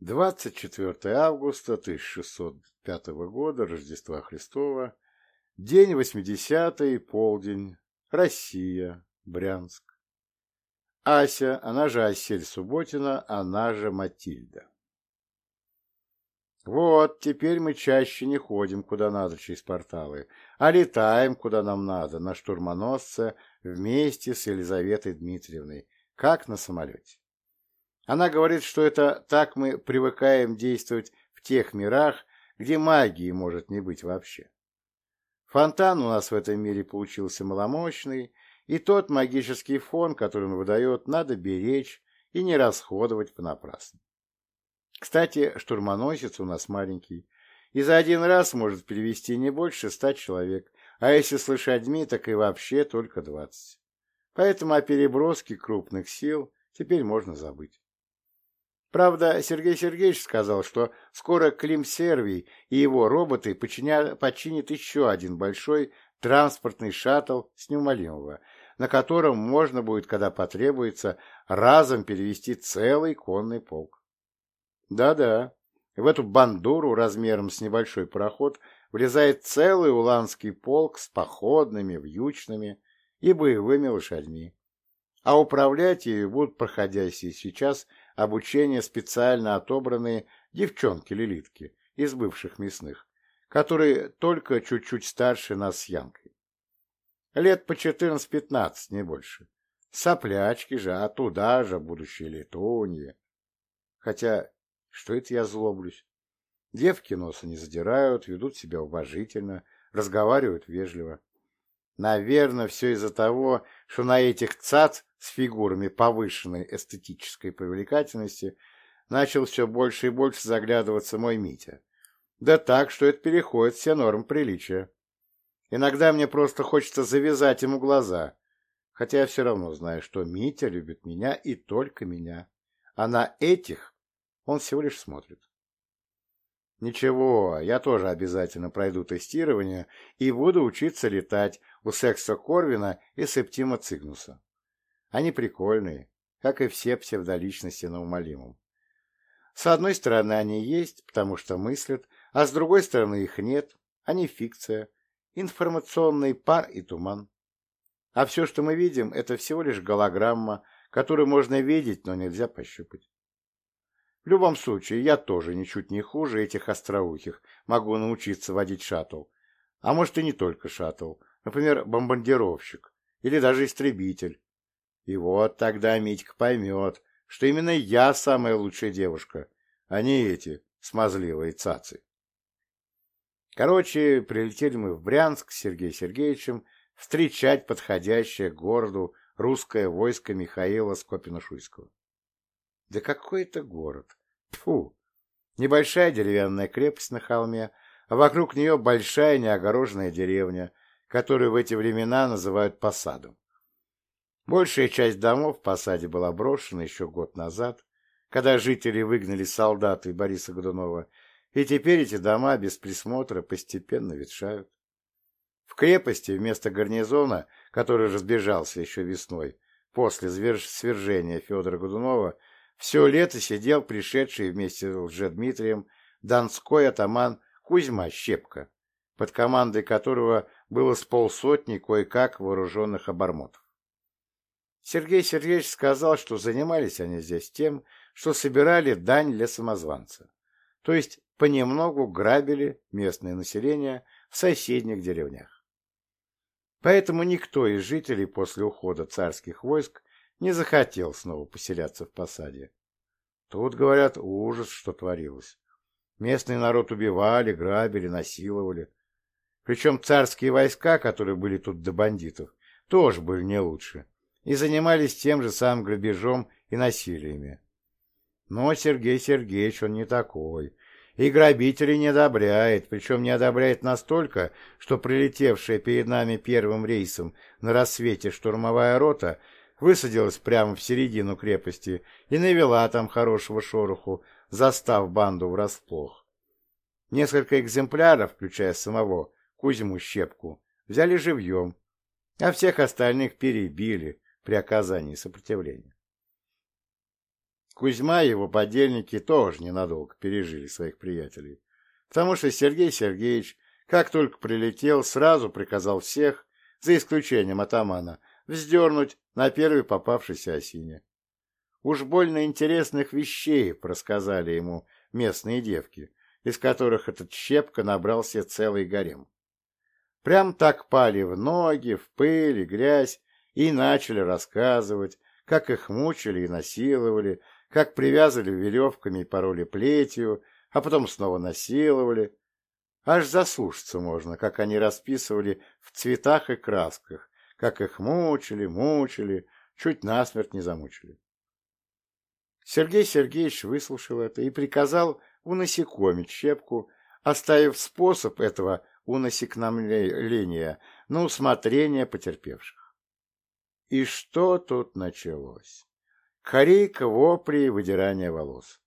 24 августа 1605 года, Рождества Христова, день 80 полдень, Россия, Брянск. Ася, она же Асель Субботина, она же Матильда. Вот, теперь мы чаще не ходим куда надо через порталы, а летаем куда нам надо, на штурмоносце, вместе с Елизаветой Дмитриевной, как на самолете. Она говорит, что это так мы привыкаем действовать в тех мирах, где магии может не быть вообще. Фонтан у нас в этом мире получился маломощный, и тот магический фон, который он выдает, надо беречь и не расходовать понапрасну. Кстати, штурмоносец у нас маленький, и за один раз может перевести не больше ста человек, а если с лошадьми, так и вообще только двадцать. Поэтому о переброске крупных сил теперь можно забыть. Правда, Сергей Сергеевич сказал, что скоро Клим Сервий и его роботы починят, починят еще один большой транспортный шаттл с неумолимого, на котором можно будет, когда потребуется, разом перевести целый конный полк. Да-да, в эту бандуру размером с небольшой пароход влезает целый уланский полк с походными, вьючными и боевыми лошадьми. А управлять ею будут проходящие сейчас обучение специально отобранные девчонки-лилитки из бывших мясных, которые только чуть-чуть старше нас с Янкой. Лет по 14-15, не больше. Соплячки же, а туда же будущие летуньи. Хотя что это я злоблюсь? Девки носа не задирают, ведут себя уважительно, разговаривают вежливо. Наверное, все из-за того, что на этих цац с фигурами повышенной эстетической привлекательности начал все больше и больше заглядываться мой Митя. Да так, что это переходит все нормы приличия. Иногда мне просто хочется завязать ему глаза, хотя я все равно знаю, что Митя любит меня и только меня. А на этих он всего лишь смотрит. Ничего, я тоже обязательно пройду тестирование и буду учиться летать у Секса Корвина и Септима Цигнуса. Они прикольные, как и все псевдоличности на умолимом. С одной стороны, они есть, потому что мыслят, а с другой стороны, их нет, они фикция, информационный пар и туман. А все, что мы видим, это всего лишь голограмма, которую можно видеть, но нельзя пощупать. В любом случае, я тоже ничуть не хуже этих остроухих, могу научиться водить шаттл. А может и не только шаттл, например, бомбардировщик или даже истребитель. И вот тогда Митька поймет, что именно я самая лучшая девушка, а не эти смазливые цацы. Короче, прилетели мы в Брянск с Сергеем Сергеевичем встречать подходящее городу русское войско Михаила Скопина-Шуйского. Да какой это город! Фу! Небольшая деревянная крепость на холме, а вокруг нее большая неогороженная деревня, которую в эти времена называют посадом. Большая часть домов в посаде была брошена еще год назад, когда жители выгнали солдаты Бориса Годунова, и теперь эти дома без присмотра постепенно ветшают. В крепости вместо гарнизона, который разбежался еще весной, после свержения Федора Годунова, все лето сидел пришедший вместе с Лжедмитрием донской атаман Кузьма Щепка, под командой которого было с полсотни кое-как вооруженных обормотов. Сергей Сергеевич сказал, что занимались они здесь тем, что собирали дань для самозванца, то есть понемногу грабили местное население в соседних деревнях. Поэтому никто из жителей после ухода царских войск не захотел снова поселяться в посаде. Тут, говорят, ужас, что творилось. Местный народ убивали, грабили, насиловали. Причем царские войска, которые были тут до бандитов, тоже были не лучше и занимались тем же самым грабежом и насилиями. Но Сергей Сергеевич, он не такой, и грабителей не одобряет, причем не одобряет настолько, что прилетевшая перед нами первым рейсом на рассвете штурмовая рота высадилась прямо в середину крепости и навела там хорошего шороху, застав банду врасплох. Несколько экземпляров, включая самого Кузьму Щепку, взяли живьем, а всех остальных перебили при оказании сопротивления. Кузьма и его подельники тоже ненадолго пережили своих приятелей, потому что Сергей Сергеевич, как только прилетел, сразу приказал всех, за исключением атамана, вздернуть на первой попавшейся осине. Уж больно интересных вещей рассказали ему местные девки, из которых этот щепка набрал себе целый гарем. Прям так пали в ноги, в пыль и грязь и начали рассказывать, как их мучили и насиловали, как привязывали веревками и пороли плетью, а потом снова насиловали. Аж заслушаться можно, как они расписывали в цветах и красках, как их мучили, мучили, чуть насмерть не замучили. Сергей Сергеевич выслушал это и приказал унасекомить щепку, оставив способ этого унасекновления на усмотрение потерпевших. И что тут началось? Корейка, вопли и выдирание волос.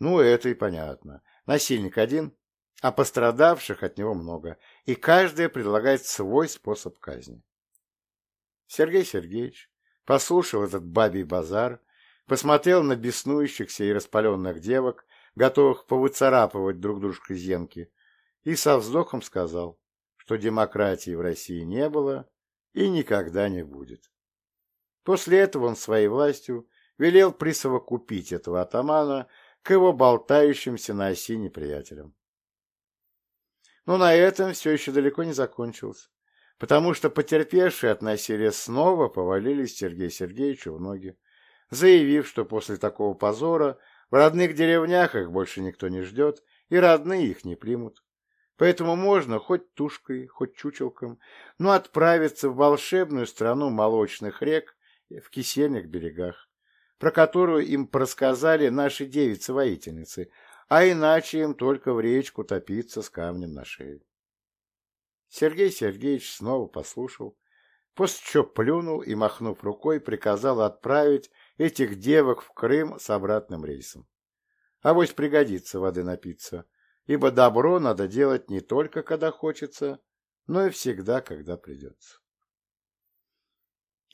Ну, это и понятно. Насильник один, а пострадавших от него много, и каждый предлагает свой способ казни. Сергей Сергеевич послушал этот бабий базар, посмотрел на беснующихся и распаленных девок, готовых повыцарапывать друг дружку зенки, и со вздохом сказал, что демократии в России не было и никогда не будет. После этого он своей властью велел присовокупить этого атамана к его болтающимся на оси неприятелям. Но на этом все еще далеко не закончилось, потому что потерпевшие от насилия снова повалились Сергею Сергеевичу в ноги, заявив, что после такого позора в родных деревнях их больше никто не ждет, и родные их не примут. Поэтому можно хоть тушкой, хоть чучелком, но отправиться в волшебную страну молочных рек в кисельных берегах, про которую им просказали наши девицы-воительницы, а иначе им только в речку топиться с камнем на шее. Сергей Сергеевич снова послушал, после чего плюнул и, махнув рукой, приказал отправить этих девок в Крым с обратным рейсом. Авось пригодится воды напиться, ибо добро надо делать не только когда хочется, но и всегда, когда придется.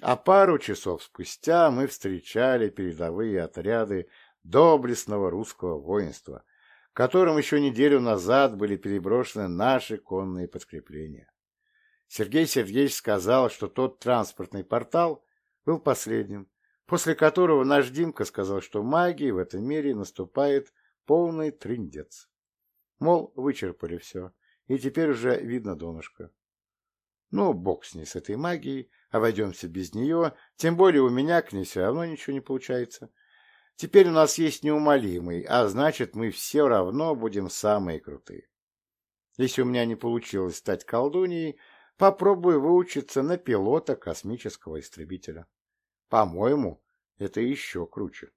А пару часов спустя мы встречали передовые отряды доблестного русского воинства, которым еще неделю назад были переброшены наши конные подкрепления. Сергей Сергеевич сказал, что тот транспортный портал был последним, после которого наш Димка сказал, что магии в этом мире наступает полный трындец. Мол, вычерпали все, и теперь уже видно донышко. Ну, бог с ней, с этой магией, обойдемся без нее, тем более у меня к ней все равно ничего не получается. Теперь у нас есть неумолимый, а значит, мы все равно будем самые крутые. Если у меня не получилось стать колдуньей, попробую выучиться на пилота космического истребителя. По-моему, это еще круче.